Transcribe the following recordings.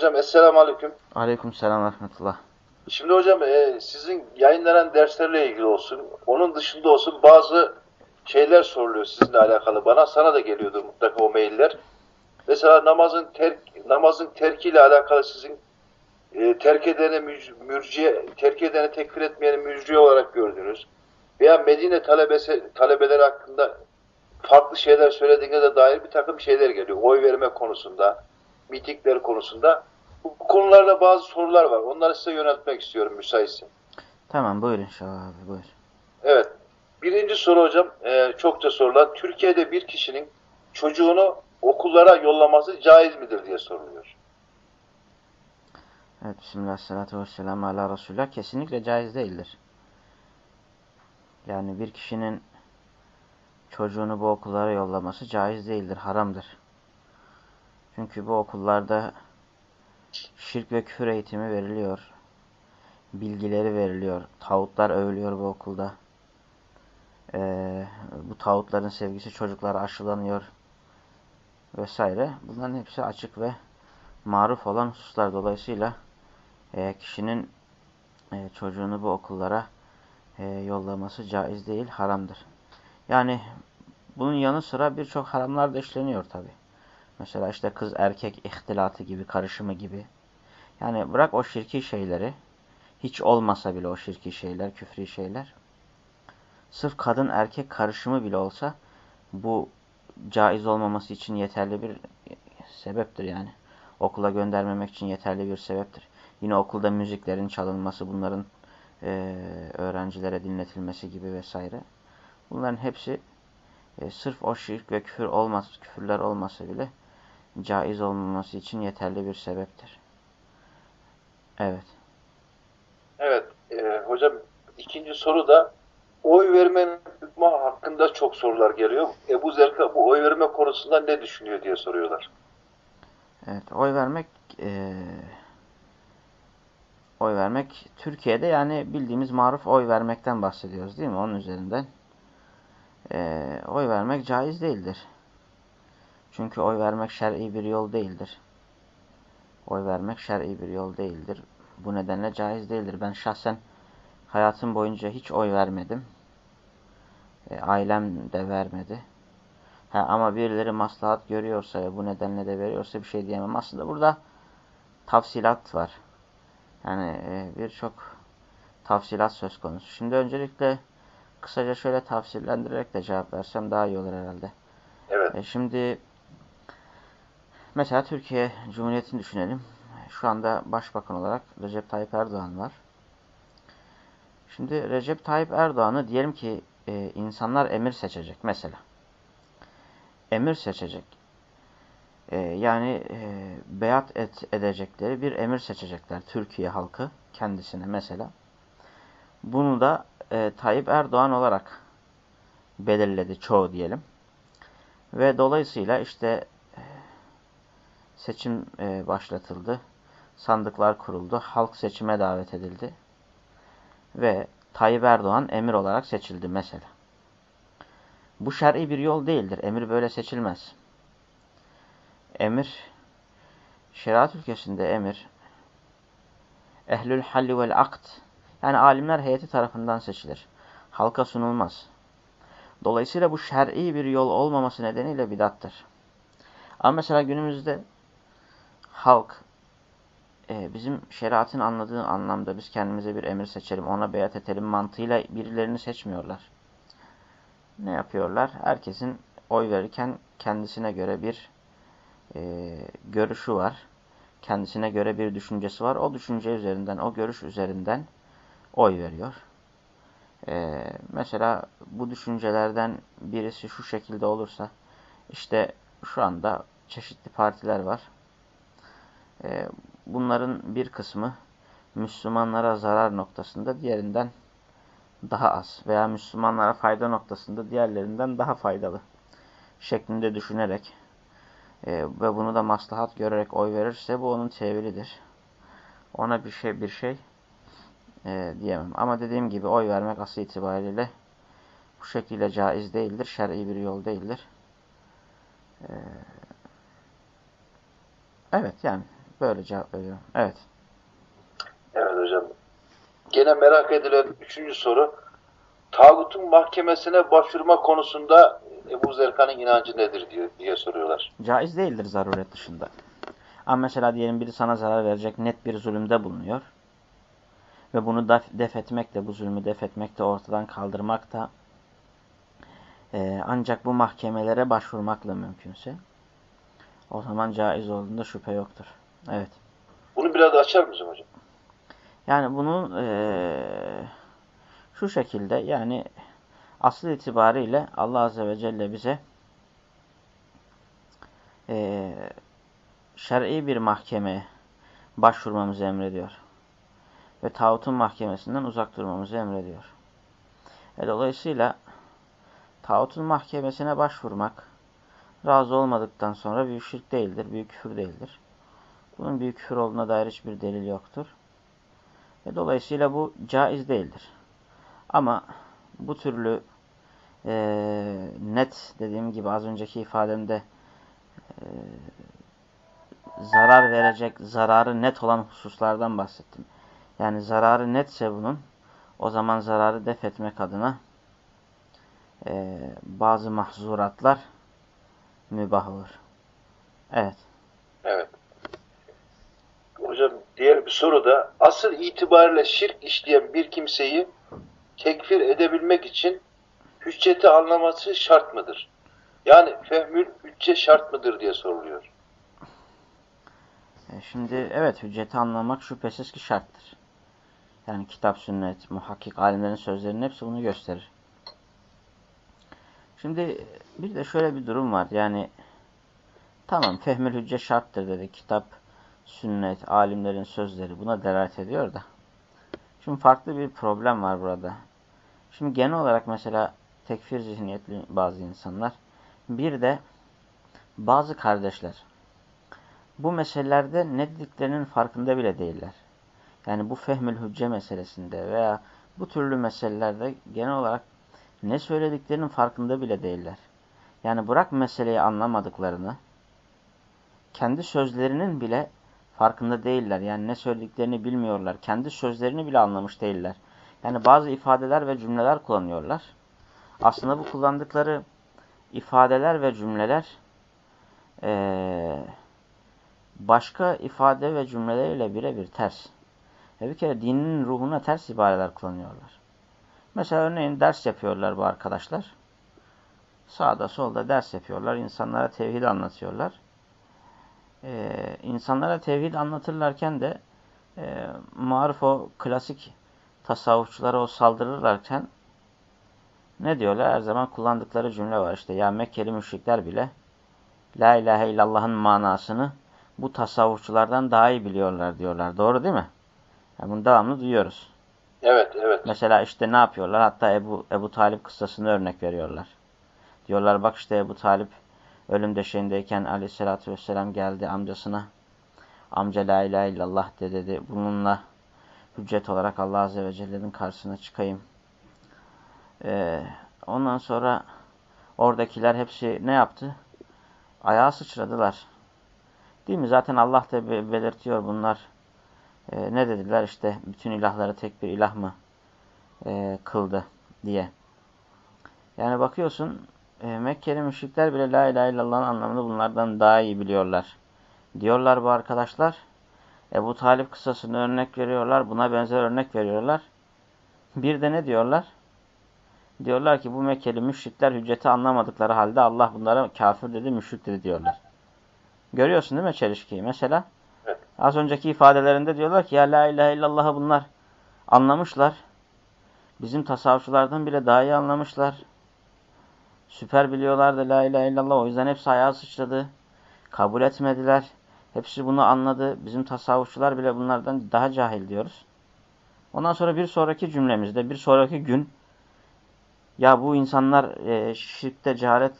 Hocam Esselamu Aleyküm. Aleyküm selam rahmetullah. Şimdi hocam e, sizin yayınlanan derslerle ilgili olsun, onun dışında olsun bazı şeyler soruluyor sizinle alakalı. Bana sana da geliyordur mutlaka o mailler. Mesela namazın terk, namazın terkiyle alakalı sizin e, terk edene mürciye, terk edene tekfir etmeyeni mücriye olarak gördünüz. Veya Medine talebesi, talebeleri hakkında farklı şeyler söylediğine de dair bir takım şeyler geliyor. Oy verme konusunda, mitikler konusunda. Bu konularda bazı sorular var. Onları size yöneltmek istiyorum müsaitse. Tamam buyurun Şah abi buyur. Evet. Birinci soru hocam, e, çokça sorulan. Türkiye'de bir kişinin çocuğunu okullara yollaması caiz midir diye soruluyor. Evet Bismillah salatu vesselamu ala Resulullah kesinlikle caiz değildir. Yani bir kişinin çocuğunu bu okullara yollaması caiz değildir, haramdır. Çünkü bu okullarda şirk ve küfür eğitimi veriliyor. Bilgileri veriliyor. Tağutlar övülüyor bu okulda. Ee, bu tağutların sevgisi çocuklara aşılanıyor. Vesaire. Bunların hepsi açık ve maruf olan hususlar. Dolayısıyla e, kişinin e, çocuğunu bu okullara e, yollaması caiz değil, haramdır. Yani bunun yanı sıra birçok haramlar da işleniyor tabi. Mesela işte kız erkek ihtilatı gibi, karışımı gibi. Yani bırak o şirki şeyleri, hiç olmasa bile o şirki şeyler, küfri şeyler. Sırf kadın erkek karışımı bile olsa bu caiz olmaması için yeterli bir sebeptir yani. Okula göndermemek için yeterli bir sebeptir. Yine okulda müziklerin çalınması, bunların e, öğrencilere dinletilmesi gibi vesaire. Bunların hepsi e, sırf o şirk ve küfür olmaz, küfürler olmasa bile caiz olmaması için yeterli bir sebeptir. Evet. Evet. e, hocam ikinci soru da oy hükmü hakkında çok sorular geliyor. Ebu Zerka bu oy verme konusunda ne düşünüyor diye soruyorlar. Evet, oy vermek e, oy vermek Türkiye'de yani bildiğimiz maruf oy vermekten bahsediyoruz değil mi? Onun üzerinden e, oy vermek caiz değildir. Çünkü oy vermek şer'i bir yol değildir. Oy vermek şer'i bir yol değildir. Bu nedenle caiz değildir. Ben şahsen hayatım boyunca hiç oy vermedim. E, ailem de vermedi. Ha, ama birileri maslahat görüyorsa ve bu nedenle de veriyorsa bir şey diyemem. Aslında burada tafsilat var. Yani e, birçok tafsilat söz konusu. Şimdi öncelikle kısaca şöyle tafsillendirerek de cevap versem daha iyi olur herhalde. Evet. E, şimdi mesela Türkiye Cumhuriyeti'ni düşünelim. Şu anda başbakan olarak Recep Tayyip Erdoğan var. Şimdi Recep Tayyip Erdoğan'ı diyelim ki e, insanlar emir seçecek mesela. Emir seçecek. E, yani e, beyat et, edecekleri bir emir seçecekler Türkiye halkı kendisine mesela. Bunu da e, Tayyip Erdoğan olarak belirledi çoğu diyelim. Ve dolayısıyla işte seçim e, başlatıldı. Sandıklar kuruldu. Halk seçime davet edildi. Ve Tayyip Erdoğan emir olarak seçildi mesela. Bu şer'i bir yol değildir. Emir böyle seçilmez. Emir, şeriat ülkesinde emir, ehlül halli vel akt, yani alimler heyeti tarafından seçilir. Halka sunulmaz. Dolayısıyla bu şer'i bir yol olmaması nedeniyle bidattır. Ama mesela günümüzde halk e, bizim şeriatın anladığı anlamda biz kendimize bir emir seçelim, ona beyat edelim mantığıyla birilerini seçmiyorlar. Ne yapıyorlar? Herkesin oy verirken kendisine göre bir e, görüşü var. Kendisine göre bir düşüncesi var. O düşünce üzerinden, o görüş üzerinden oy veriyor. E, mesela bu düşüncelerden birisi şu şekilde olursa, işte şu anda çeşitli partiler var. E, bunların bir kısmı Müslümanlara zarar noktasında diğerinden daha az veya Müslümanlara fayda noktasında diğerlerinden daha faydalı şeklinde düşünerek e, ve bunu da maslahat görerek oy verirse bu onun tevilidir. Ona bir şey bir şey e, diyemem. Ama dediğim gibi oy vermek asıl itibariyle bu şekilde caiz değildir. Şer'i bir yol değildir. E, evet yani Böyle cevap veriyorum. Evet. Evet hocam. Gene merak edilen üçüncü soru. Tağutun mahkemesine başvurma konusunda Ebu Zerkan'ın inancı nedir diye, diye soruyorlar. Caiz değildir zaruret dışında. Ama mesela diyelim biri sana zarar verecek net bir zulümde bulunuyor. Ve bunu def, def etmek de, bu zulmü def etmek de, ortadan kaldırmak da e, ancak bu mahkemelere başvurmakla mümkünse o zaman caiz olduğunda şüphe yoktur. Evet. Bunu biraz açar mısın hocam? Yani bunun e, şu şekilde yani asıl itibariyle Allah Azze ve Celle bize e, şer'i bir mahkemeye başvurmamızı emrediyor. Ve tağutun mahkemesinden uzak durmamızı emrediyor. E, dolayısıyla tağutun mahkemesine başvurmak razı olmadıktan sonra büyük şirk değildir, büyük küfür değildir. Bunun büyük küfür olduğuna dair hiçbir delil yoktur. Ve dolayısıyla bu caiz değildir. Ama bu türlü e, net dediğim gibi az önceki ifademde e, zarar verecek, zararı net olan hususlardan bahsettim. Yani zararı netse bunun o zaman zararı def etmek adına e, bazı mahzuratlar mübah olur. Evet. Evet. Diğer bir soru da asıl itibariyle şirk işleyen bir kimseyi tekfir edebilmek için hücceti anlaması şart mıdır? Yani fehmül hücce şart mıdır diye soruluyor. E şimdi evet hücceti anlamak şüphesiz ki şarttır. Yani kitap, sünnet, muhakkik alimlerin sözlerinin hepsi bunu gösterir. Şimdi bir de şöyle bir durum var. Yani tamam fehmül hücce şarttır dedi. Kitap, sünnet, alimlerin sözleri buna delalet ediyor da. Şimdi farklı bir problem var burada. Şimdi genel olarak mesela tekfir zihniyetli bazı insanlar. Bir de bazı kardeşler. Bu meselelerde ne dediklerinin farkında bile değiller. Yani bu fehmül hücce meselesinde veya bu türlü meselelerde genel olarak ne söylediklerinin farkında bile değiller. Yani bırak meseleyi anlamadıklarını, kendi sözlerinin bile farkında değiller. Yani ne söylediklerini bilmiyorlar. Kendi sözlerini bile anlamış değiller. Yani bazı ifadeler ve cümleler kullanıyorlar. Aslında bu kullandıkları ifadeler ve cümleler ee, başka ifade ve cümleleriyle birebir ters. E bir kere dinin ruhuna ters ibareler kullanıyorlar. Mesela örneğin ders yapıyorlar bu arkadaşlar. Sağda solda ders yapıyorlar. İnsanlara tevhid anlatıyorlar. Ee, insanlara tevhid anlatırlarken de e, maruf o klasik tasavvufçulara o saldırırlarken ne diyorlar? Her zaman kullandıkları cümle var işte. Ya Mekkeli müşrikler bile La ilahe illallah'ın manasını bu tasavvufçulardan daha iyi biliyorlar diyorlar. Doğru değil mi? Yani bunu devamlı duyuyoruz. Evet, evet. Mesela işte ne yapıyorlar? Hatta Ebu, Ebu Talip kıssasını örnek veriyorlar. Diyorlar bak işte Ebu Talip ölüm döşeğindeyken aleyhissalatü vesselam geldi amcasına. Amca la ilahe illallah de dedi. Bununla hüccet olarak Allah Azze ve Celle'nin karşısına çıkayım. Ee, ondan sonra oradakiler hepsi ne yaptı? Ayağa sıçradılar. Değil mi? Zaten Allah da belirtiyor bunlar. Ee, ne dediler? İşte bütün ilahları tek bir ilah mı e, kıldı diye. Yani bakıyorsun e, Mekkeli müşrikler bile la ilahe illallah'ın anlamını bunlardan daha iyi biliyorlar. Diyorlar bu arkadaşlar. Ebu Talip kıssasını örnek veriyorlar. Buna benzer örnek veriyorlar. Bir de ne diyorlar? Diyorlar ki bu Mekkeli müşrikler hücceti anlamadıkları halde Allah bunlara kafir dedi, müşrik dedi diyorlar. Görüyorsun değil mi çelişkiyi? Mesela evet. az önceki ifadelerinde diyorlar ki ya la ilahe illallah'ı bunlar anlamışlar. Bizim tasavvufçulardan bile daha iyi anlamışlar. Süper biliyorlardı la ilahe illallah. O yüzden hepsi ayağa sıçradı. Kabul etmediler. Hepsi bunu anladı. Bizim tasavvufçular bile bunlardan daha cahil diyoruz. Ondan sonra bir sonraki cümlemizde, bir sonraki gün ya bu insanlar e, şirkte cehalet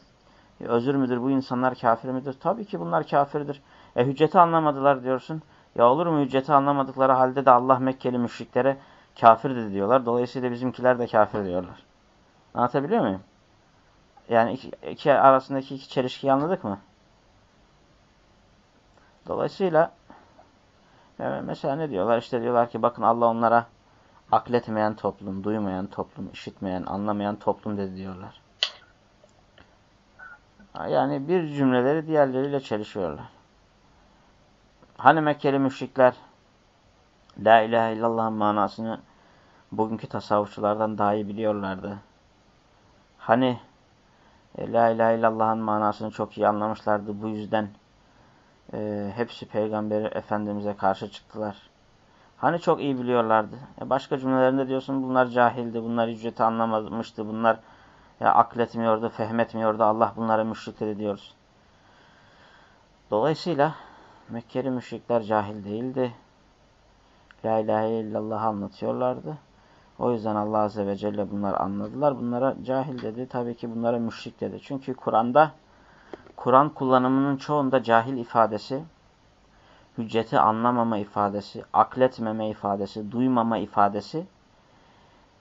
özür müdür, bu insanlar kafir midir? Tabii ki bunlar kafirdir. E hücceti anlamadılar diyorsun. Ya olur mu hücceti anlamadıkları halde de Allah Mekkeli müşriklere kafir dedi diyorlar. Dolayısıyla bizimkiler de kafir diyorlar. Anlatabiliyor muyum? Yani iki, iki arasındaki iki çelişkiyi anladık mı? Dolayısıyla Evet, mesela ne diyorlar? İşte diyorlar ki bakın Allah onlara akletmeyen toplum, duymayan toplum, işitmeyen, anlamayan toplum dedi diyorlar. Yani bir cümleleri diğerleriyle çelişiyorlar. Hani Mekkeli müşrikler La ilahe illallah'ın manasını bugünkü tasavvufçulardan daha iyi biliyorlardı. Hani e, La ilahe illallah'ın manasını çok iyi anlamışlardı. Bu yüzden e, hepsi Peygamberi Efendimiz'e karşı çıktılar. Hani çok iyi biliyorlardı. E, başka cümlelerinde diyorsun bunlar cahildi, bunlar ücreti anlamamıştı, bunlar ya, akletmiyordu, fehmetmiyordu. Allah bunlara müşrik dedi diyoruz. Dolayısıyla Mekkeli müşrikler cahil değildi. La ilahe illallah anlatıyorlardı. O yüzden Allah Azze ve Celle bunlar anladılar. Bunlara cahil dedi. Tabii ki bunlara müşrik dedi. Çünkü Kur'an'da Kur'an kullanımının çoğunda cahil ifadesi, hücceti anlamama ifadesi, akletmeme ifadesi, duymama ifadesi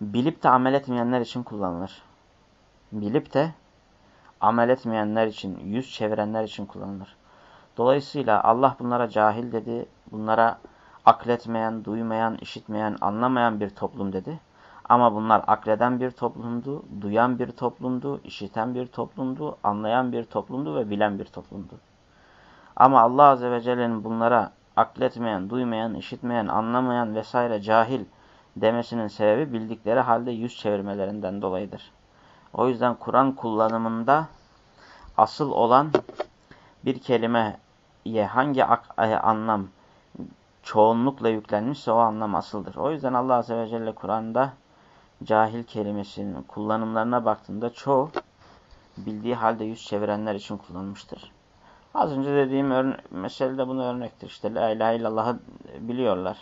bilip de amel etmeyenler için kullanılır. Bilip de amel etmeyenler için, yüz çevirenler için kullanılır. Dolayısıyla Allah bunlara cahil dedi, bunlara akletmeyen, duymayan, işitmeyen, anlamayan bir toplum dedi. Ama bunlar akleden bir toplumdu, duyan bir toplumdu, işiten bir toplumdu, anlayan bir toplumdu ve bilen bir toplumdu. Ama Allah Azze ve Celle'nin bunlara akletmeyen, duymayan, işitmeyen, anlamayan vesaire cahil demesinin sebebi bildikleri halde yüz çevirmelerinden dolayıdır. O yüzden Kur'an kullanımında asıl olan bir kelimeye hangi e, anlam çoğunlukla yüklenmişse o anlam asıldır. O yüzden Allah Azze ve Celle Kur'an'da cahil kelimesinin kullanımlarına baktığında çoğu bildiği halde yüz çevirenler için kullanılmıştır. Az önce dediğim mesele de bunu örnektir. İşte La ilahe illallah'ı biliyorlar.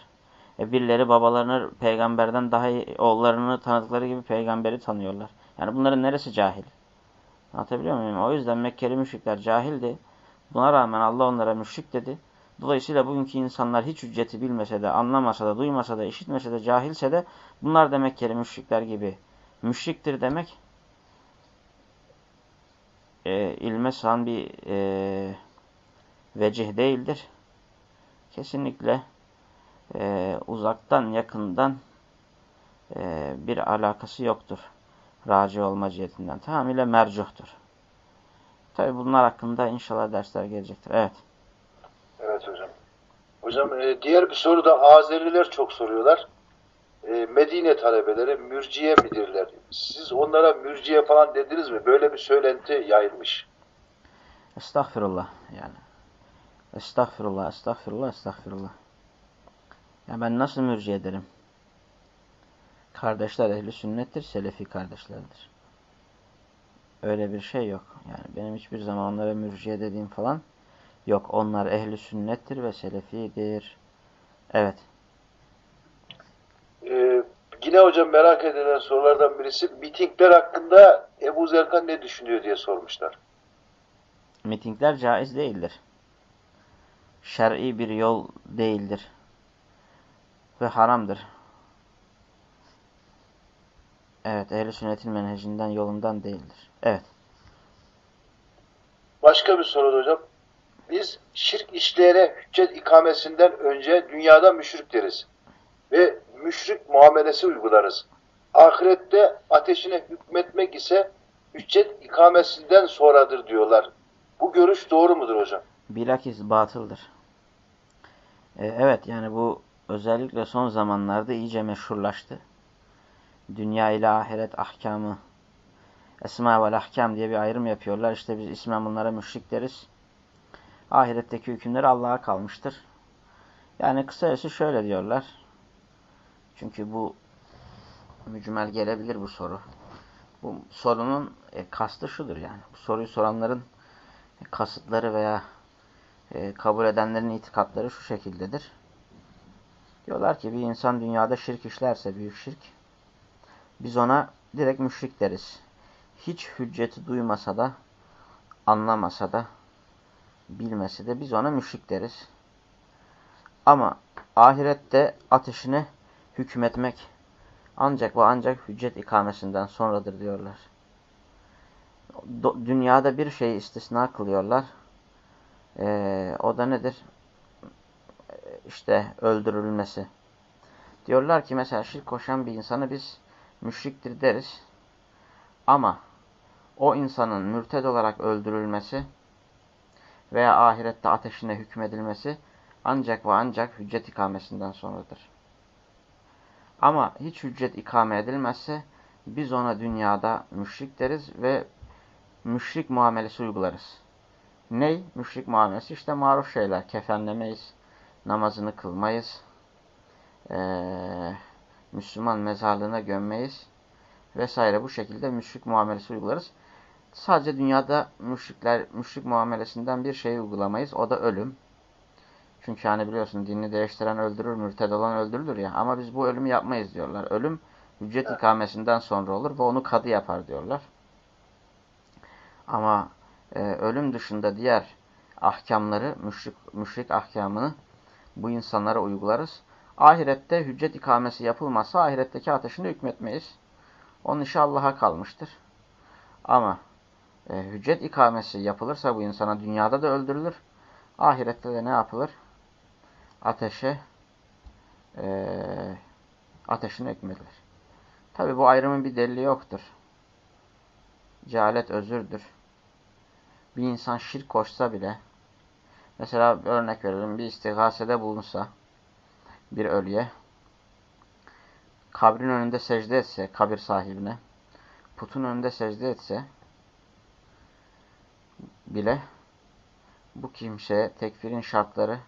E birileri babalarını peygamberden daha iyi, oğullarını tanıdıkları gibi peygamberi tanıyorlar. Yani bunların neresi cahil? Anlatabiliyor muyum? O yüzden Mekkeli müşrikler cahildi. Buna rağmen Allah onlara müşrik dedi. Dolayısıyla bugünkü insanlar hiç hücceti bilmese de, anlamasa da, duymasa da, işitmese de, cahilse de bunlar demek ki müşrikler gibi. Müşriktir demek e, ilme sığan bir e, vecih değildir. Kesinlikle e, uzaktan, yakından e, bir alakası yoktur. Raci olma cihetinden. Tamamıyla mercuhtur. Tabi bunlar hakkında inşallah dersler gelecektir. Evet. Hocam e, diğer bir soru da Azeriler çok soruyorlar. E, Medine talebeleri mürciye midirler? Siz onlara mürciye falan dediniz mi? Böyle bir söylenti yayılmış. Estağfirullah yani. Estağfirullah, estağfirullah, estağfirullah. Ya ben nasıl mürciye ederim? Kardeşler ehli sünnettir, selefi kardeşlerdir. Öyle bir şey yok. Yani benim hiçbir zaman onlara mürciye dediğim falan yok. Onlar ehli sünnettir ve selefidir. Evet. Ee, yine hocam merak edilen sorulardan birisi mitingler hakkında Ebu Zerkan ne düşünüyor diye sormuşlar. Mitingler caiz değildir. Şer'i bir yol değildir. Ve haramdır. Evet, ehl-i sünnetin menhecinden, yolundan değildir. Evet. Başka bir soru hocam. Biz şirk işleyene hüccet ikamesinden önce dünyada müşrik deriz. Ve müşrik muamelesi uygularız. Ahirette ateşine hükmetmek ise hüccet ikamesinden sonradır diyorlar. Bu görüş doğru mudur hocam? Bilakis batıldır. Ee, evet yani bu özellikle son zamanlarda iyice meşhurlaştı dünya ile ahiret ahkamı, esma ve ahkam diye bir ayrım yapıyorlar. İşte biz ismen bunlara müşrik deriz. Ahiretteki hükümleri Allah'a kalmıştır. Yani kısacası şöyle diyorlar. Çünkü bu mücmel gelebilir bu soru. Bu sorunun e, kastı şudur yani. Bu soruyu soranların e, kasıtları veya e, kabul edenlerin itikatları şu şekildedir. Diyorlar ki bir insan dünyada şirk işlerse, büyük şirk, biz ona direkt müşrik deriz. Hiç hücceti duymasa da, anlamasa da, bilmese de biz ona müşrik deriz. Ama ahirette ateşine hükmetmek ancak ve ancak hüccet ikamesinden sonradır diyorlar. Dünyada bir şeyi istisna kılıyorlar. Ee, o da nedir? işte öldürülmesi. Diyorlar ki mesela şirk koşan bir insanı biz müşriktir deriz. Ama o insanın mürted olarak öldürülmesi veya ahirette ateşine hükmedilmesi ancak ve ancak hüccet ikamesinden sonradır. Ama hiç hüccet ikame edilmezse biz ona dünyada müşrik deriz ve müşrik muamelesi uygularız. Ney? Müşrik muamelesi işte maruf şeyler. Kefenlemeyiz, namazını kılmayız, ee, Müslüman mezarlığına gömmeyiz vesaire bu şekilde müşrik muamelesi uygularız. Sadece dünyada müşrikler müşrik muamelesinden bir şey uygulamayız. O da ölüm. Çünkü hani biliyorsun dinini değiştiren öldürür, mürted olan öldürülür ya. Ama biz bu ölümü yapmayız diyorlar. Ölüm hüccet ikamesinden sonra olur ve onu kadı yapar diyorlar. Ama e, ölüm dışında diğer ahkamları, müşrik, müşrik ahkamını bu insanlara uygularız. Ahirette hüccet ikamesi yapılmazsa ahiretteki ateşini hükmetmeyiz. Onun işi Allah'a kalmıştır. Ama e, hüccet ikamesi yapılırsa bu insana dünyada da öldürülür. Ahirette de ne yapılır? Ateşe e, ateşine hükmedilir. Tabi bu ayrımın bir delili yoktur. Cehalet özürdür. Bir insan şirk koşsa bile mesela örnek verelim bir istigasede bulunsa bir ölüye kabrin önünde secde etse kabir sahibine putun önünde secde etse bile bu kimseye tekfirin şartları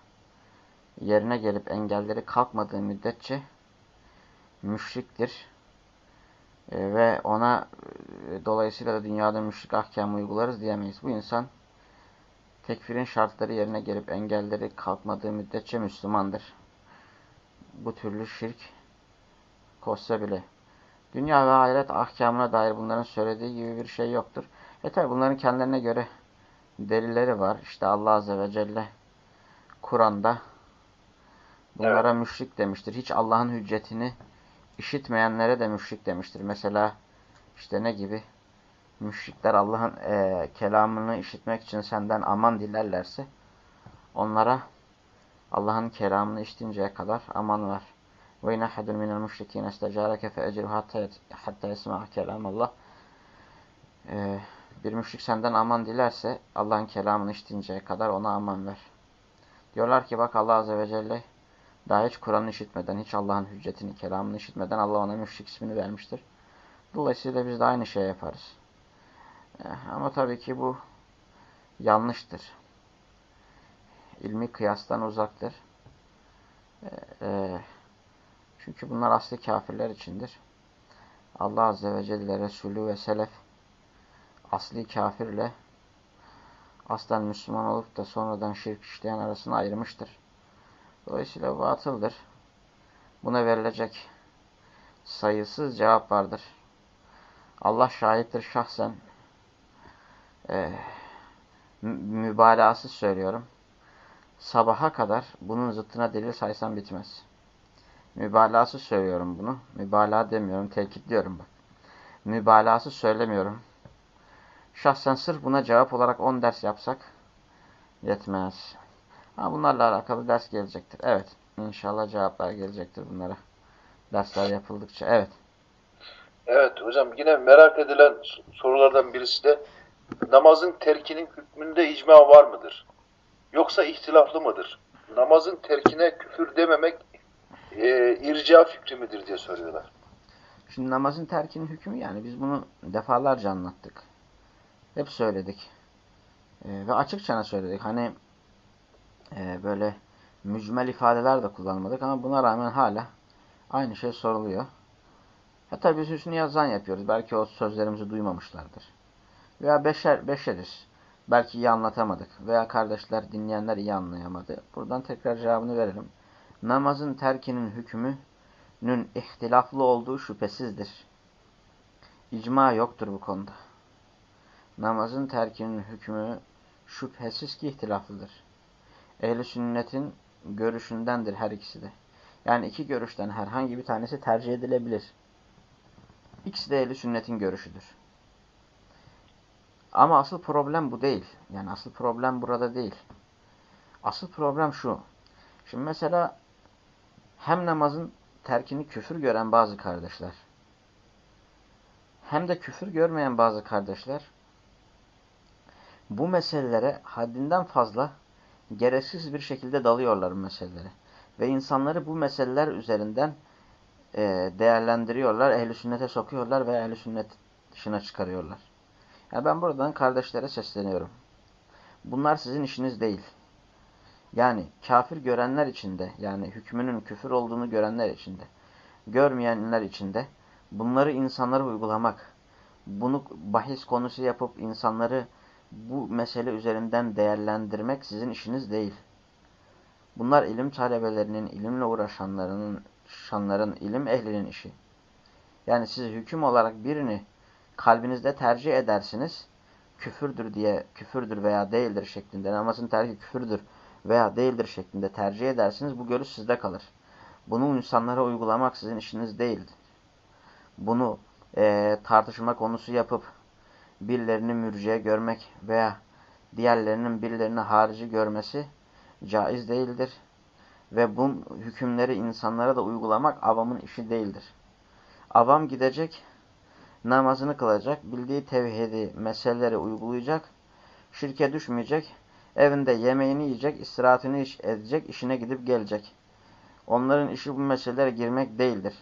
yerine gelip engelleri kalkmadığı müddetçe müşriktir. E, ve ona e, dolayısıyla da dünyada müşrik ahkamı uygularız diyemeyiz. Bu insan tekfirin şartları yerine gelip engelleri kalkmadığı müddetçe Müslümandır. Bu türlü şirk koşsa bile. Dünya ve ahiret ahkamına dair bunların söylediği gibi bir şey yoktur. E tabi bunların kendilerine göre delilleri var. İşte Allah Azze ve Celle Kur'an'da bunlara evet. müşrik demiştir. Hiç Allah'ın hüccetini işitmeyenlere de müşrik demiştir. Mesela işte ne gibi? Müşrikler Allah'ın e, kelamını işitmek için senden aman dilerlerse onlara Allah'ın kelamını işitinceye kadar aman ver. Ve in ahadun minel müşrikîne istecâreke fe ecru hatta yesma'a kelamallah. Ee, bir müşrik senden aman dilerse Allah'ın kelamını işitinceye kadar ona aman ver. Diyorlar ki bak Allah Azze ve Celle daha hiç Kur'an'ı işitmeden, hiç Allah'ın hüccetini, kelamını işitmeden Allah ona müşrik ismini vermiştir. Dolayısıyla biz de aynı şey yaparız. Eh, ama tabii ki bu yanlıştır. İlmi kıyastan uzaktır. Ee, çünkü bunlar asli kafirler içindir. Allah Azze ve Celle Resulü ve Selef asli kafirle aslen Müslüman olup da sonradan şirk işleyen arasını ayırmıştır. Dolayısıyla bu atıldır. Buna verilecek sayısız cevap vardır. Allah şahittir şahsen. Ee, mübalağası söylüyorum. Sabaha kadar bunun zıttına delil saysam bitmez. Mübalağası söylüyorum bunu. Mübalağa demiyorum, telkitliyorum bak. Mübalağası söylemiyorum. Şahsen sırf buna cevap olarak 10 ders yapsak yetmez. Ha, bunlarla alakalı ders gelecektir. Evet. İnşallah cevaplar gelecektir bunlara. Dersler yapıldıkça. Evet. Evet hocam yine merak edilen sorulardan birisi de namazın terkinin hükmünde icma var mıdır? Yoksa ihtilaflı mıdır? Namazın terkine küfür dememek e, irca fikri midir diye soruyorlar. Şimdi namazın terkinin hükmü yani biz bunu defalarca anlattık. Hep söyledik. E, ve açıkça söyledik. Hani e, böyle mücmel ifadeler de kullanmadık ama buna rağmen hala aynı şey soruluyor. Hatta biz üstünü yazan yapıyoruz. Belki o sözlerimizi duymamışlardır. Veya beşer, beşeriz. Belki iyi anlatamadık. Veya kardeşler, dinleyenler iyi anlayamadı. Buradan tekrar cevabını verelim. Namazın terkinin hükmünün ihtilaflı olduğu şüphesizdir. İcma yoktur bu konuda. Namazın terkinin hükmü şüphesiz ki ihtilaflıdır. Ehl-i sünnetin görüşündendir her ikisi de. Yani iki görüşten herhangi bir tanesi tercih edilebilir. İkisi de ehl sünnetin görüşüdür. Ama asıl problem bu değil. Yani asıl problem burada değil. Asıl problem şu. Şimdi mesela hem namazın terkini küfür gören bazı kardeşler hem de küfür görmeyen bazı kardeşler bu meselelere haddinden fazla gereksiz bir şekilde dalıyorlar bu meselelere. Ve insanları bu meseleler üzerinden e, değerlendiriyorlar, ehli sünnete sokuyorlar ve ehli sünnet dışına çıkarıyorlar. Yani ben buradan kardeşlere sesleniyorum. Bunlar sizin işiniz değil. Yani kafir görenler içinde, yani hükmünün küfür olduğunu görenler içinde, görmeyenler içinde bunları insanlara uygulamak, bunu bahis konusu yapıp insanları bu mesele üzerinden değerlendirmek sizin işiniz değil. Bunlar ilim talebelerinin, ilimle uğraşanların, şanların, ilim ehlinin işi. Yani siz hüküm olarak birini kalbinizde tercih edersiniz, küfürdür diye, küfürdür veya değildir şeklinde, namazın tercih küfürdür veya değildir şeklinde tercih edersiniz, bu görüş sizde kalır. Bunu insanlara uygulamak sizin işiniz değildir. Bunu e, tartışma konusu yapıp birilerini mürciye görmek veya diğerlerinin birilerini harici görmesi caiz değildir. Ve bu hükümleri insanlara da uygulamak avamın işi değildir. Avam gidecek, namazını kılacak, bildiği tevhidi, meseleleri uygulayacak, şirke düşmeyecek, evinde yemeğini yiyecek, istirahatini edecek, işine gidip gelecek. Onların işi bu meselelere girmek değildir.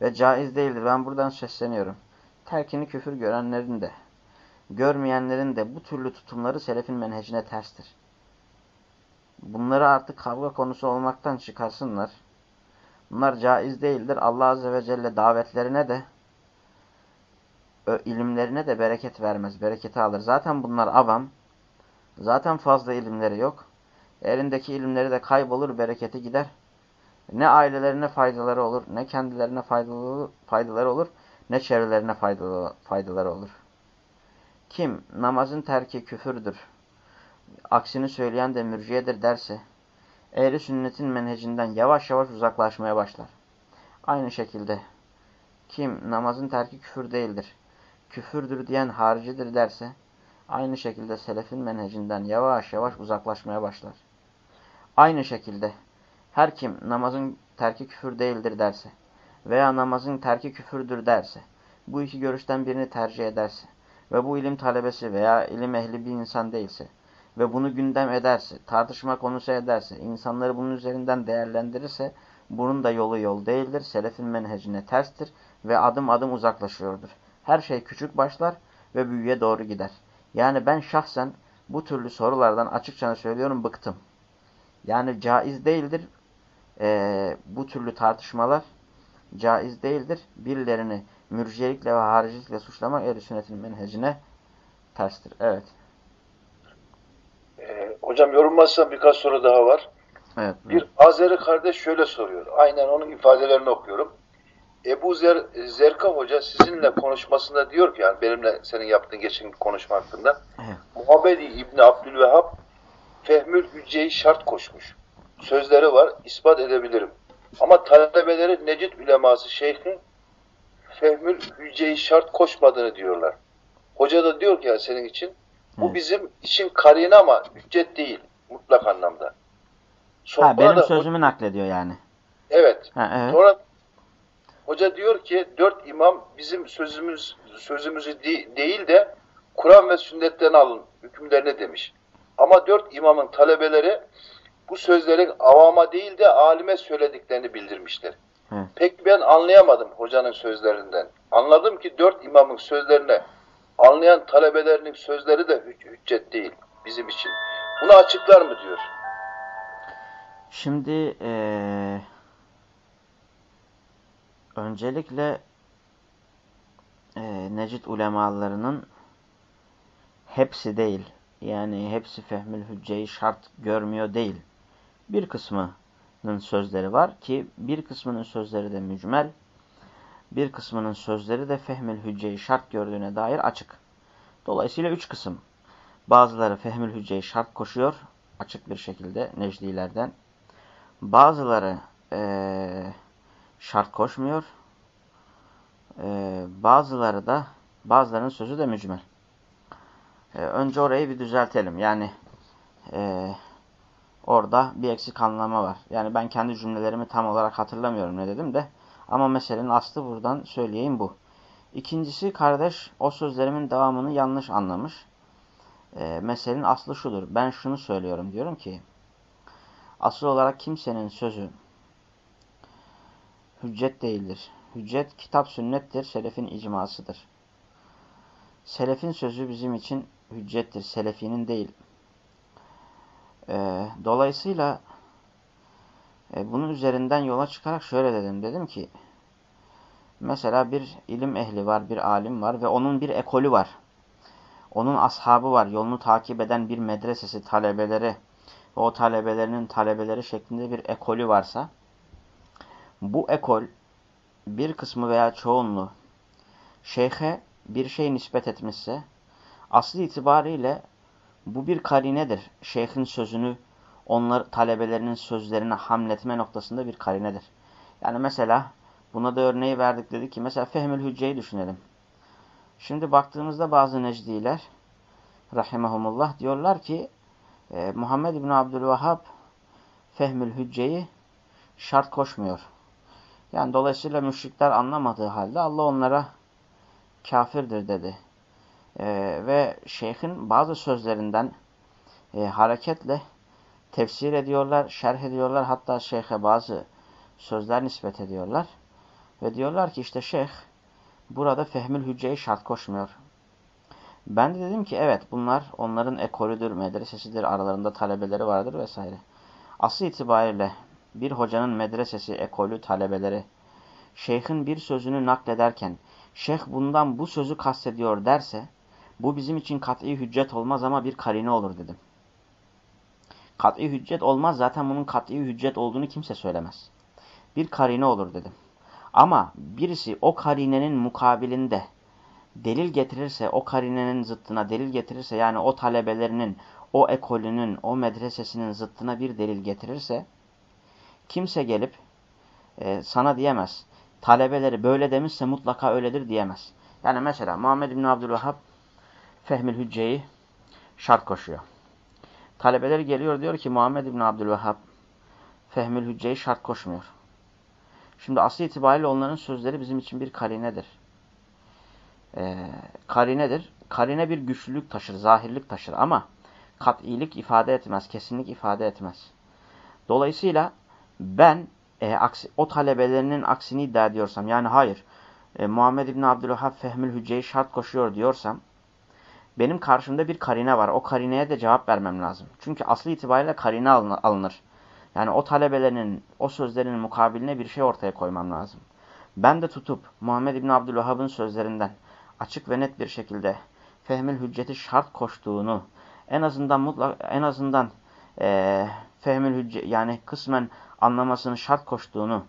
Ve caiz değildir. Ben buradan sesleniyorum. Terkini küfür görenlerin de, görmeyenlerin de bu türlü tutumları selefin menhecine terstir. Bunları artık kavga konusu olmaktan çıkarsınlar. Bunlar caiz değildir. Allah Azze ve Celle davetlerine de ilimlerine de bereket vermez. Bereketi alır. Zaten bunlar avam. Zaten fazla ilimleri yok. Elindeki ilimleri de kaybolur, bereketi gider. Ne ailelerine faydaları olur, ne kendilerine faydalı, faydaları olur, ne çevrelerine faydalı, faydaları olur. Kim namazın terki küfürdür, aksini söyleyen de mürciyedir derse, ehli sünnetin menhecinden yavaş yavaş uzaklaşmaya başlar. Aynı şekilde kim namazın terki küfür değildir, küfürdür diyen haricidir derse, aynı şekilde selefin menhecinden yavaş yavaş uzaklaşmaya başlar. Aynı şekilde her kim namazın terki küfür değildir derse veya namazın terki küfürdür derse, bu iki görüşten birini tercih ederse ve bu ilim talebesi veya ilim ehli bir insan değilse ve bunu gündem ederse, tartışma konusu ederse, insanları bunun üzerinden değerlendirirse, bunun da yolu yol değildir, selefin menhecine terstir ve adım adım uzaklaşıyordur. Her şey küçük başlar ve büyüye doğru gider. Yani ben şahsen bu türlü sorulardan açıkça söylüyorum bıktım. Yani caiz değildir e, bu türlü tartışmalar caiz değildir. Birilerini mürciyelikle ve haricilikle suçlamak ehl sünnetin menhecine terstir. Evet. Ee, hocam yorulmazsa birkaç soru daha var. Evet. Bir Azeri kardeş şöyle soruyor. Aynen onun ifadelerini okuyorum. Ebu Zer, Zerka Hoca sizinle konuşmasında diyor ki yani benimle senin yaptığın geçen konuşma hakkında Evet. Muhammedi İbni Abdülvehhab Fehmül Hücce'yi şart koşmuş. Sözleri var, ispat edebilirim. Ama talebeleri Necid üleması şeyhin Fehmül Hücce'yi şart koşmadığını diyorlar. Hoca da diyor ki ya senin için bu bizim için karine ama hüccet değil mutlak anlamda. Sonra Ha, benim da- sözümü naklediyor yani. Evet. Ha, evet. Sonra hoca diyor ki dört imam bizim sözümüz sözümüzü de- değil de Kur'an ve sünnetten alın hükümlerini demiş. Ama dört imamın talebeleri bu sözleri avama değil de alime söylediklerini bildirmişler. Evet. Pek ben anlayamadım hocanın sözlerinden. Anladım ki dört imamın sözlerine anlayan talebelerinin sözleri de hüc- hüccet değil bizim için. Bunu açıklar mı diyor. Şimdi eee, öncelikle eee Necid ulemalarının hepsi değil, yani hepsi fehmül hücceyi şart görmüyor değil. Bir kısmının sözleri var ki bir kısmının sözleri de mücmel, bir kısmının sözleri de fehmül hücceyi şart gördüğüne dair açık. Dolayısıyla üç kısım. Bazıları fehmül hücceyi şart koşuyor, açık bir şekilde Necdilerden. Bazıları eee, şart koşmuyor. Eee, bazıları da bazılarının sözü de mücmel. Eee, önce orayı bir düzeltelim. Yani eee, orada bir eksik anlama var. Yani ben kendi cümlelerimi tam olarak hatırlamıyorum ne dedim de. Ama meselenin aslı buradan söyleyeyim bu. İkincisi kardeş o sözlerimin devamını yanlış anlamış. E, meselenin aslı şudur. Ben şunu söylüyorum diyorum ki asıl olarak kimsenin sözü hüccet değildir. Hüccet kitap sünnettir, selefin icmasıdır. Selefin sözü bizim için hüccettir, selefinin değil. E, dolayısıyla e, bunun üzerinden yola çıkarak şöyle dedim. Dedim ki mesela bir ilim ehli var, bir alim var ve onun bir ekolü var. Onun ashabı var, yolunu takip eden bir medresesi, talebeleri ve o talebelerinin talebeleri şeklinde bir ekolü varsa bu ekol bir kısmı veya çoğunluğu şeyhe bir şey nispet etmişse aslı itibariyle bu bir karinedir. Şeyhin sözünü onlar talebelerinin sözlerine hamletme noktasında bir karinedir. Yani mesela buna da örneği verdik dedi ki mesela Fehmül Hücce'yi düşünelim. Şimdi baktığımızda bazı necdiler rahimahumullah diyorlar ki e, Muhammed İbni Abdülvahhab Fehmül Hücce'yi şart koşmuyor. Yani dolayısıyla müşrikler anlamadığı halde Allah onlara kafirdir dedi. E, ve şeyhin bazı sözlerinden e, hareketle tefsir ediyorlar, şerh ediyorlar. Hatta şeyhe bazı sözler nispet ediyorlar. Ve diyorlar ki işte şeyh burada fehmül hücceyi şart koşmuyor. Ben de dedim ki evet bunlar onların ekolüdür, medresesidir, aralarında talebeleri vardır vesaire. Asıl itibariyle bir hocanın medresesi, ekolü, talebeleri, şeyhin bir sözünü naklederken, şeyh bundan bu sözü kastediyor derse, bu bizim için kat'i hüccet olmaz ama bir karine olur dedim. Kat'i hüccet olmaz zaten bunun kat'i hüccet olduğunu kimse söylemez. Bir karine olur dedim. Ama birisi o karinenin mukabilinde delil getirirse, o karinenin zıttına delil getirirse yani o talebelerinin, o ekolünün, o medresesinin zıttına bir delil getirirse kimse gelip e, sana diyemez. Talebeleri böyle demişse mutlaka öyledir diyemez. Yani mesela Muhammed bin Abdülvahhab Fehmil Hücce'yi şart koşuyor. Talebeleri geliyor diyor ki Muhammed bin Abdülvahhab Fehmil Hücce'yi şart koşmuyor. Şimdi aslı itibariyle onların sözleri bizim için bir karinedir. Ee, karinedir. Karine bir güçlülük taşır, zahirlik taşır ama kat'ilik ifade etmez, kesinlik ifade etmez. Dolayısıyla ben e, aksi, o talebelerinin aksini iddia ediyorsam, yani hayır, e, Muhammed İbni Abdülvahhab Fehmül Hücce'yi şart koşuyor diyorsam, benim karşımda bir karine var. O karineye de cevap vermem lazım. Çünkü aslı itibariyle karine alınır. Yani o talebelerinin, o sözlerinin mukabiline bir şey ortaya koymam lazım. Ben de tutup Muhammed İbni Abdülvahhab'ın sözlerinden açık ve net bir şekilde fehmil hücceti şart koştuğunu, en azından mutlak, en azından e, fehmil hüccet yani kısmen anlamasını şart koştuğunu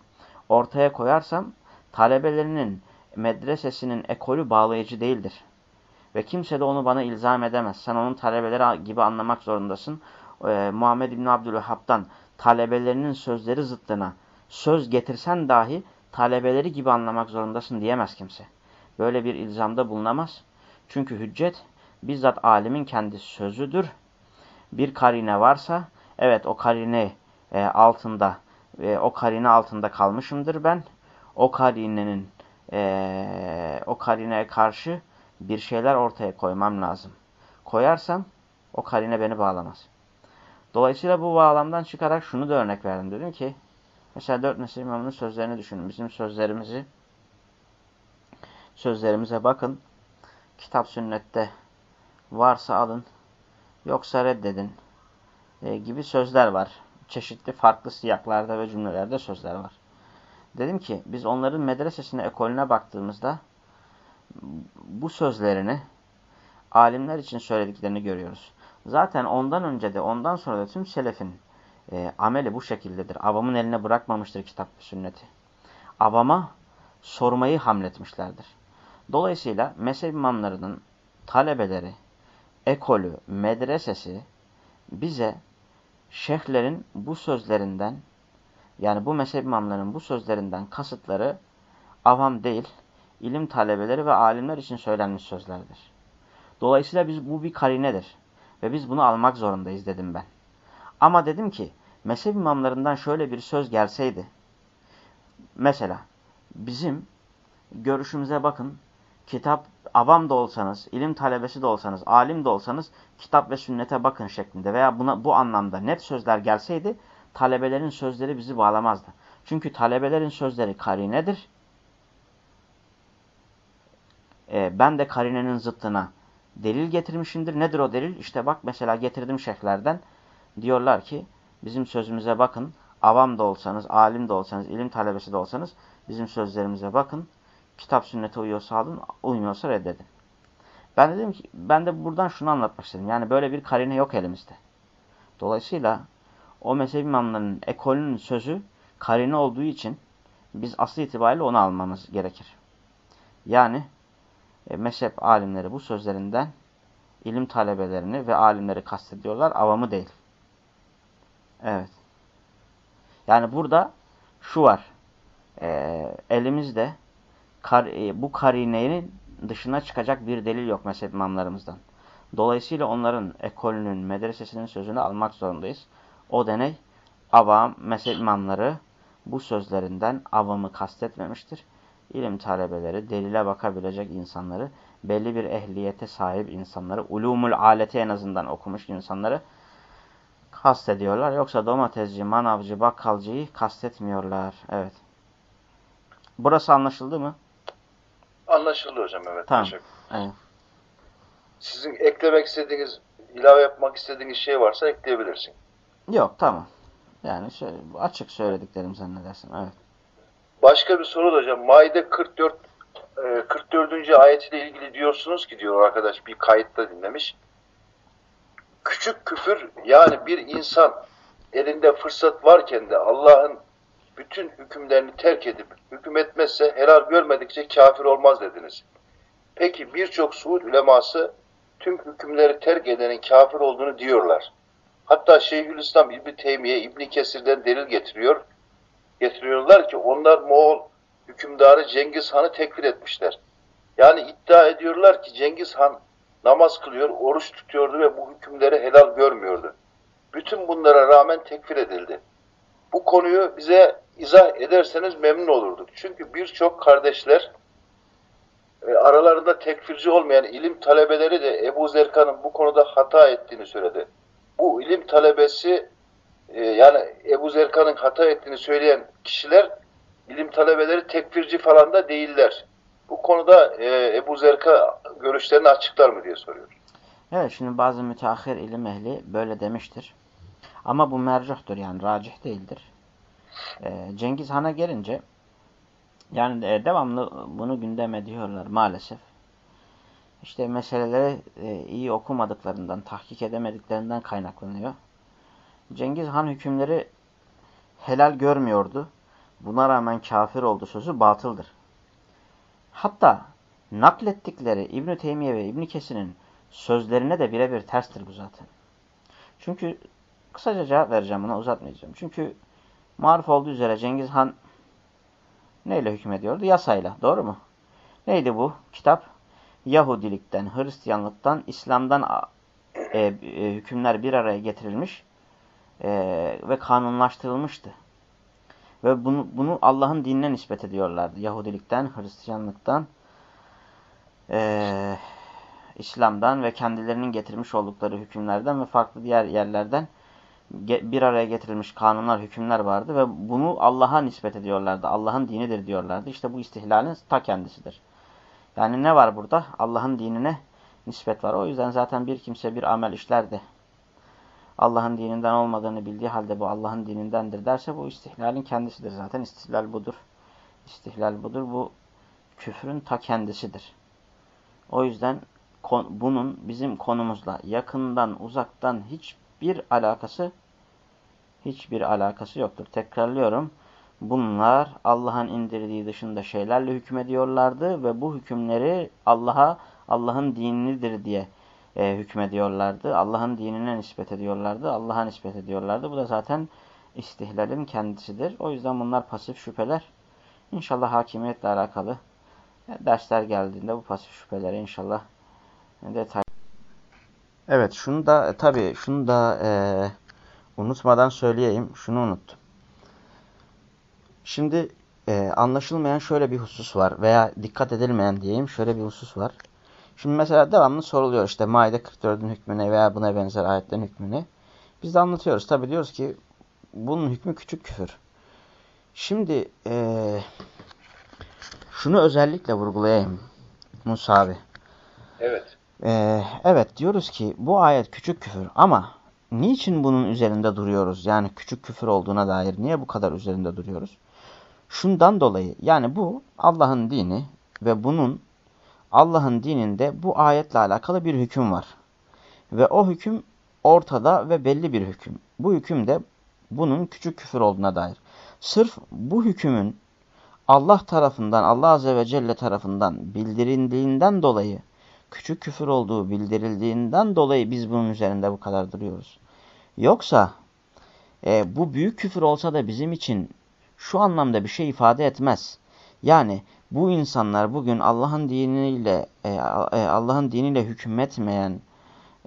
ortaya koyarsam talebelerinin medresesinin ekolü bağlayıcı değildir. Ve kimse de onu bana ilzam edemez. Sen onun talebeleri gibi anlamak zorundasın. Ee, Muhammed İbni Abdülvahhab'dan talebelerinin sözleri zıttına söz getirsen dahi talebeleri gibi anlamak zorundasın diyemez kimse. Böyle bir ilzamda bulunamaz. Çünkü hüccet bizzat alimin kendi sözüdür. Bir karine varsa evet o karine e, altında e, o karine altında kalmışımdır ben. O karinenin e, o karineye karşı bir şeyler ortaya koymam lazım. Koyarsam o karine beni bağlamaz. Dolayısıyla bu bağlamdan çıkarak şunu da örnek verdim. Dedim ki mesela dört nesil imamının sözlerini düşünün. Bizim sözlerimizi sözlerimize bakın. Kitap sünnette varsa alın yoksa reddedin e, gibi sözler var. Çeşitli farklı siyaklarda ve cümlelerde sözler var. Dedim ki biz onların medresesine, ekolüne baktığımızda bu sözlerini alimler için söylediklerini görüyoruz. Zaten ondan önce de ondan sonra da tüm selefin e, ameli bu şekildedir. Avamın eline bırakmamıştır kitap ve sünneti. Avama sormayı hamletmişlerdir. Dolayısıyla mezhep imamlarının talebeleri, ekolü, medresesi bize şeyhlerin bu sözlerinden yani bu mezhep imamlarının bu sözlerinden kasıtları avam değil, ilim talebeleri ve alimler için söylenmiş sözlerdir. Dolayısıyla biz bu bir karinedir. Ve biz bunu almak zorundayız dedim ben. Ama dedim ki mezhep imamlarından şöyle bir söz gelseydi. Mesela bizim görüşümüze bakın. Kitap avam da olsanız, ilim talebesi de olsanız, alim de olsanız kitap ve sünnete bakın şeklinde veya buna bu anlamda net sözler gelseydi talebelerin sözleri bizi bağlamazdı. Çünkü talebelerin sözleri karinedir. Ee, ben de karinenin zıttına delil getirmişimdir. Nedir o delil? İşte bak mesela getirdim şeyhlerden. Diyorlar ki bizim sözümüze bakın. Avam da olsanız, alim de olsanız, ilim talebesi de olsanız bizim sözlerimize bakın. Kitap sünnete uyuyorsa alın, uymuyorsa reddedin. Ben dedim ki ben de buradan şunu anlatmak istedim. Yani böyle bir karine yok elimizde. Dolayısıyla o mezhep imamlarının ekolünün sözü karine olduğu için biz asıl itibariyle onu almamız gerekir. Yani e, mezhep alimleri bu sözlerinden ilim talebelerini ve alimleri kastediyorlar, avamı değil. Evet. Yani burada şu var. E, elimizde kar, e, bu karinenin dışına çıkacak bir delil yok mezhep imamlarımızdan. Dolayısıyla onların ekolünün, medresesinin sözünü almak zorundayız. O deney avam, mezhep imamları bu sözlerinden avamı kastetmemiştir. İlim talebeleri, delile bakabilecek insanları, belli bir ehliyete sahip insanları, ulumul aleti en azından okumuş insanları kastediyorlar. Yoksa domatesci, manavcı, bakkalcıyı kastetmiyorlar. Evet. Burası anlaşıldı mı? Anlaşıldı hocam evet. Tamam. Evet. Sizin eklemek istediğiniz, ilave yapmak istediğiniz şey varsa ekleyebilirsin. Yok tamam. Yani şöyle, açık söylediklerim zannedersin. Evet. Başka bir soru da hocam. Maide 44 e, 44. ayetiyle ilgili diyorsunuz ki diyor arkadaş bir kayıtta dinlemiş. Küçük küfür yani bir insan elinde fırsat varken de Allah'ın bütün hükümlerini terk edip hüküm etmezse helal görmedikçe kafir olmaz dediniz. Peki birçok Suud uleması tüm hükümleri terk edenin kafir olduğunu diyorlar. Hatta Şeyhülislam İbni Teymiye İbni Kesir'den delil getiriyor. Getiriyorlar ki onlar Moğol hükümdarı Cengiz Han'ı tekfir etmişler. Yani iddia ediyorlar ki Cengiz Han namaz kılıyor, oruç tutuyordu ve bu hükümleri helal görmüyordu. Bütün bunlara rağmen tekfir edildi. Bu konuyu bize izah ederseniz memnun olurduk. Çünkü birçok kardeşler e, aralarında tekfirci olmayan ilim talebeleri de Ebu Zerkan'ın bu konuda hata ettiğini söyledi. Bu ilim talebesi e, yani Ebu Zerkan'ın hata ettiğini söyleyen kişiler ilim talebeleri tekfirci falan da değiller. Bu konuda e, Ebu Zerka görüşlerini açıklar mı diye soruyor. Evet şimdi bazı müteahhir ilim ehli böyle demiştir. Ama bu mercuhtur yani racih değildir. Ee, Cengiz Han'a gelince yani e, devamlı bunu gündem ediyorlar maalesef. İşte meseleleri e, iyi okumadıklarından, tahkik edemediklerinden kaynaklanıyor. Cengiz Han hükümleri helal görmüyordu. Buna rağmen kafir oldu sözü batıldır. Hatta naklettikleri İbn Teymiye ve İbn Kesir'in sözlerine de birebir terstir bu zaten. Çünkü kısaca cevap vereceğim buna uzatmayacağım. Çünkü maruf olduğu üzere Cengiz Han neyle hükmediyordu? Yasayla. Doğru mu? Neydi bu kitap? Yahudilikten, Hristiyanlıktan, İslam'dan e, e, hükümler bir araya getirilmiş e, ve kanunlaştırılmıştı. Ve bunu, bunu Allah'ın dinine nispet ediyorlardı. Yahudilikten, Hristiyanlıktan, e, İslam'dan ve kendilerinin getirmiş oldukları hükümlerden ve farklı diğer yerlerden bir araya getirilmiş kanunlar, hükümler vardı ve bunu Allah'a nispet ediyorlardı. Allah'ın dinidir diyorlardı. İşte bu istihlalin ta kendisidir. Yani ne var burada? Allah'ın dinine nispet var. O yüzden zaten bir kimse bir amel işlerdi. Allah'ın dininden olmadığını bildiği halde bu Allah'ın dinindendir derse bu istihlalin kendisidir. Zaten istihlal budur. İstihlal budur. Bu küfrün ta kendisidir. O yüzden bunun bizim konumuzla yakından uzaktan hiçbir alakası hiçbir alakası yoktur. Tekrarlıyorum. Bunlar Allah'ın indirdiği dışında şeylerle hükmediyorlardı ve bu hükümleri Allah'a Allah'ın dinidir diye e, hükmediyorlardı. Allah'ın dinine nispet ediyorlardı. Allah'a nispet ediyorlardı. Bu da zaten istihlalin kendisidir. O yüzden bunlar pasif şüpheler. İnşallah hakimiyetle alakalı dersler geldiğinde bu pasif şüpheleri inşallah detay. Evet şunu da tabii şunu da e, unutmadan söyleyeyim. Şunu unuttum. Şimdi e, anlaşılmayan şöyle bir husus var veya dikkat edilmeyen diyeyim şöyle bir husus var. Şimdi mesela devamlı soruluyor işte Maide 44'ün hükmüne veya buna benzer ayetlerin hükmüne. Biz de anlatıyoruz. Tabi diyoruz ki bunun hükmü küçük küfür. Şimdi e, şunu özellikle vurgulayayım Musa abi. Evet. E, evet diyoruz ki bu ayet küçük küfür ama niçin bunun üzerinde duruyoruz? Yani küçük küfür olduğuna dair niye bu kadar üzerinde duruyoruz? Şundan dolayı yani bu Allah'ın dini ve bunun Allah'ın dininde bu ayetle alakalı bir hüküm var. Ve o hüküm ortada ve belli bir hüküm. Bu hüküm de bunun küçük küfür olduğuna dair. Sırf bu hükümün Allah tarafından, Allah Azze ve Celle tarafından bildirildiğinden dolayı, küçük küfür olduğu bildirildiğinden dolayı biz bunun üzerinde bu kadar duruyoruz. Yoksa e, bu büyük küfür olsa da bizim için şu anlamda bir şey ifade etmez. Yani bu insanlar bugün Allah'ın diniyle e, e, Allah'ın diniyle hükmetmeyen,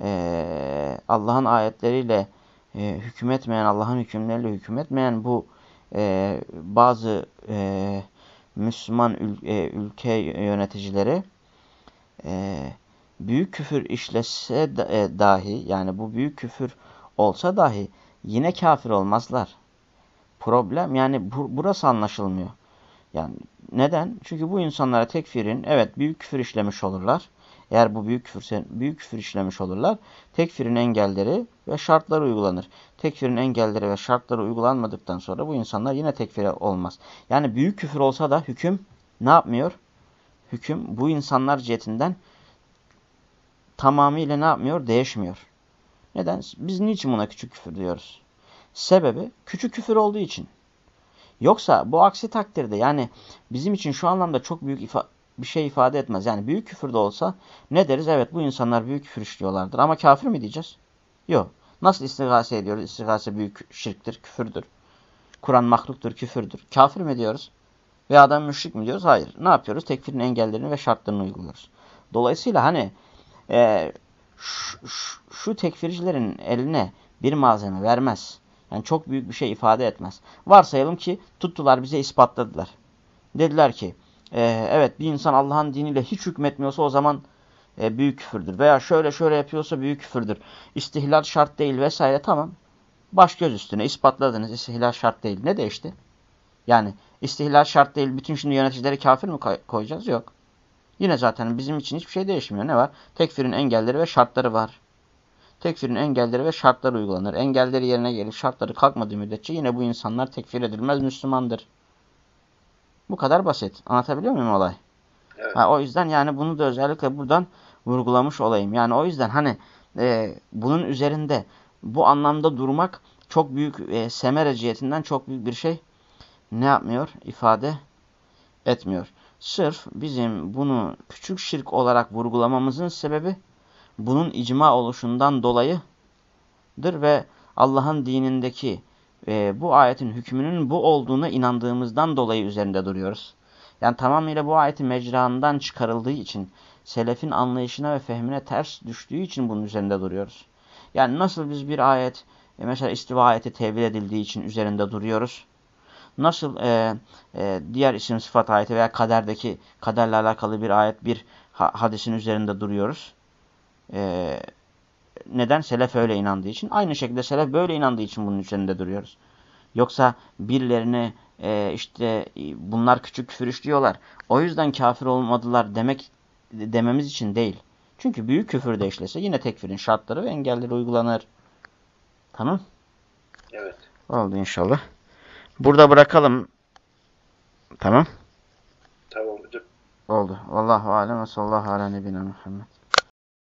e, Allah'ın ayetleriyle hükmetmeyen, Allah'ın hükümleriyle hükmetmeyen bu bazı Müslüman ül ülke yöneticileri büyük küfür işlese da, dahi yani bu büyük küfür olsa dahi yine kafir olmazlar. Problem yani bu, burası anlaşılmıyor. Yani neden? Çünkü bu insanlara tekfirin evet büyük küfür işlemiş olurlar. Eğer bu büyük küfür, büyük küfür işlemiş olurlar. Tekfirin engelleri ve şartları uygulanır. Tekfirin engelleri ve şartları uygulanmadıktan sonra bu insanlar yine tekfire olmaz. Yani büyük küfür olsa da hüküm ne yapmıyor? Hüküm bu insanlar cihetinden tamamıyla ne yapmıyor? Değişmiyor. Neden? Biz niçin buna küçük küfür diyoruz? Sebebi küçük küfür olduğu için. Yoksa bu aksi takdirde yani bizim için şu anlamda çok büyük bir şey ifade etmez. Yani büyük küfür de olsa ne deriz? Evet bu insanlar büyük küfür işliyorlardır. Ama kafir mi diyeceğiz? Yok. Nasıl istigase ediyoruz? İstigase büyük şirktir, küfürdür. Kur'an mahluktur, küfürdür. Kafir mi diyoruz? Veya adam müşrik mi diyoruz? Hayır. Ne yapıyoruz? Tekfirin engellerini ve şartlarını uyguluyoruz. Dolayısıyla hani e, şu, şu, şu tekfircilerin eline bir malzeme vermez. Yani çok büyük bir şey ifade etmez. Varsayalım ki tuttular bize ispatladılar. Dediler ki e, evet bir insan Allah'ın diniyle hiç hükmetmiyorsa o zaman e, büyük küfürdür. Veya şöyle şöyle yapıyorsa büyük küfürdür. İstihlal şart değil vesaire tamam. Baş göz üstüne ispatladınız istihlal şart değil. Ne değişti? Yani istihlal şart değil bütün şimdi yöneticileri kafir mi koyacağız? Yok. Yine zaten bizim için hiçbir şey değişmiyor. Ne var? Tekfirin engelleri ve şartları var. Tekfirin engelleri ve şartları uygulanır. Engelleri yerine gelir, şartları kalkmadığı müddetçe yine bu insanlar tekfir edilmez Müslümandır. Bu kadar basit. Anlatabiliyor muyum olay? Evet. Ha, o yüzden yani bunu da özellikle buradan vurgulamış olayım. Yani o yüzden hani e, bunun üzerinde bu anlamda durmak çok büyük e, semere cihetinden çok büyük bir şey ne yapmıyor? İfade etmiyor. Sırf bizim bunu küçük şirk olarak vurgulamamızın sebebi bunun icma oluşundan dolayıdır ve Allah'ın dinindeki e, bu ayetin hükmünün bu olduğuna inandığımızdan dolayı üzerinde duruyoruz. Yani tamamıyla bu ayetin mecranından çıkarıldığı için, selefin anlayışına ve fehmine ters düştüğü için bunun üzerinde duruyoruz. Yani nasıl biz bir ayet, e, mesela istiva ayeti tevil edildiği için üzerinde duruyoruz. Nasıl e, e, diğer isim sıfat ayeti veya kaderdeki, kaderle alakalı bir ayet, bir ha hadisin üzerinde duruyoruz. E, neden? Selef öyle inandığı için. Aynı şekilde selef böyle inandığı için bunun üzerinde duruyoruz. Yoksa birilerine e, işte bunlar küçük küfür işliyorlar. O yüzden kafir olmadılar demek dememiz için değil. Çünkü büyük küfür de işlese yine tekfirin şartları ve engelleri uygulanır. Tamam? Evet. Oldu inşallah. Burada bırakalım. Tamam. Tamam hocam. Oldu. Allahu alem ve sallallahu ala nebine Muhammed.